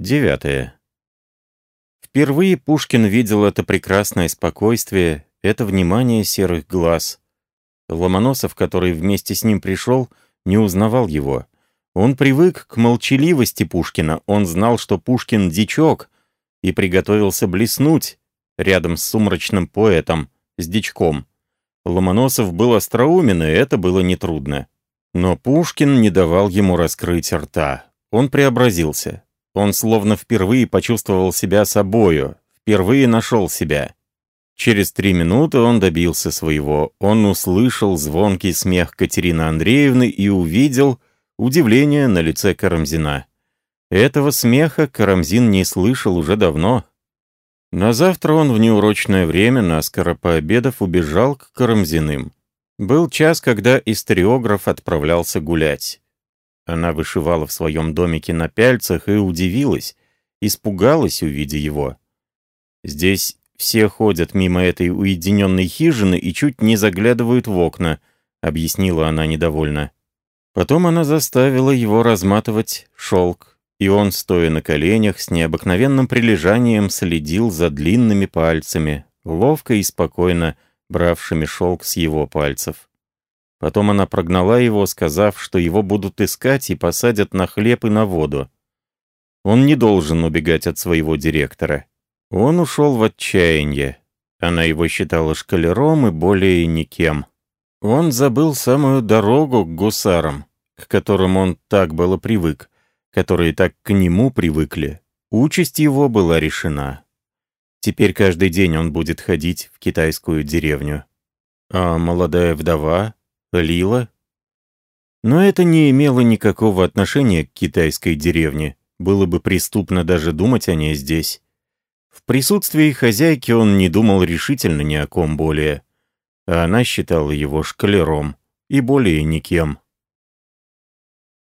Девятое. Впервые Пушкин видел это прекрасное спокойствие, это внимание серых глаз. Ломоносов, который вместе с ним пришел, не узнавал его. Он привык к молчаливости Пушкина, он знал, что Пушкин — дичок, и приготовился блеснуть рядом с сумрачным поэтом, с дичком. Ломоносов был остроумен, и это было нетрудно. Но Пушкин не давал ему раскрыть рта. Он преобразился. Он словно впервые почувствовал себя собою, впервые нашел себя. Через три минуты он добился своего. Он услышал звонкий смех Катерины Андреевны и увидел удивление на лице Карамзина. Этого смеха Карамзин не слышал уже давно. На завтра он в неурочное время, наскоро пообедав, убежал к Карамзиным. Был час, когда историограф отправлялся гулять. Она вышивала в своем домике на пяльцах и удивилась, испугалась, увидя его. Здесь все ходят мимо этой уединенной хижины и чуть не заглядывают в окна, объяснила она недовольно. Потом она заставила его разматывать шелк, и он, стоя на коленях, с необыкновенным прилежанием следил за длинными пальцами, ловко и спокойно бравшими шелк с его пальцев. Потом она прогнала его, сказав, что его будут искать и посадят на хлеб и на воду. Он не должен убегать от своего директора. Он ушел в отчаяние. Она его считала шкалером и более никем. Он забыл самую дорогу к гусарам, к которым он так было привык, которые так к нему привыкли. Участь его была решена. Теперь каждый день он будет ходить в китайскую деревню. А молодая вдова, Лила? Но это не имело никакого отношения к китайской деревне. Было бы преступно даже думать о ней здесь. В присутствии хозяйки он не думал решительно ни о ком более. А она считала его шкалером и более никем.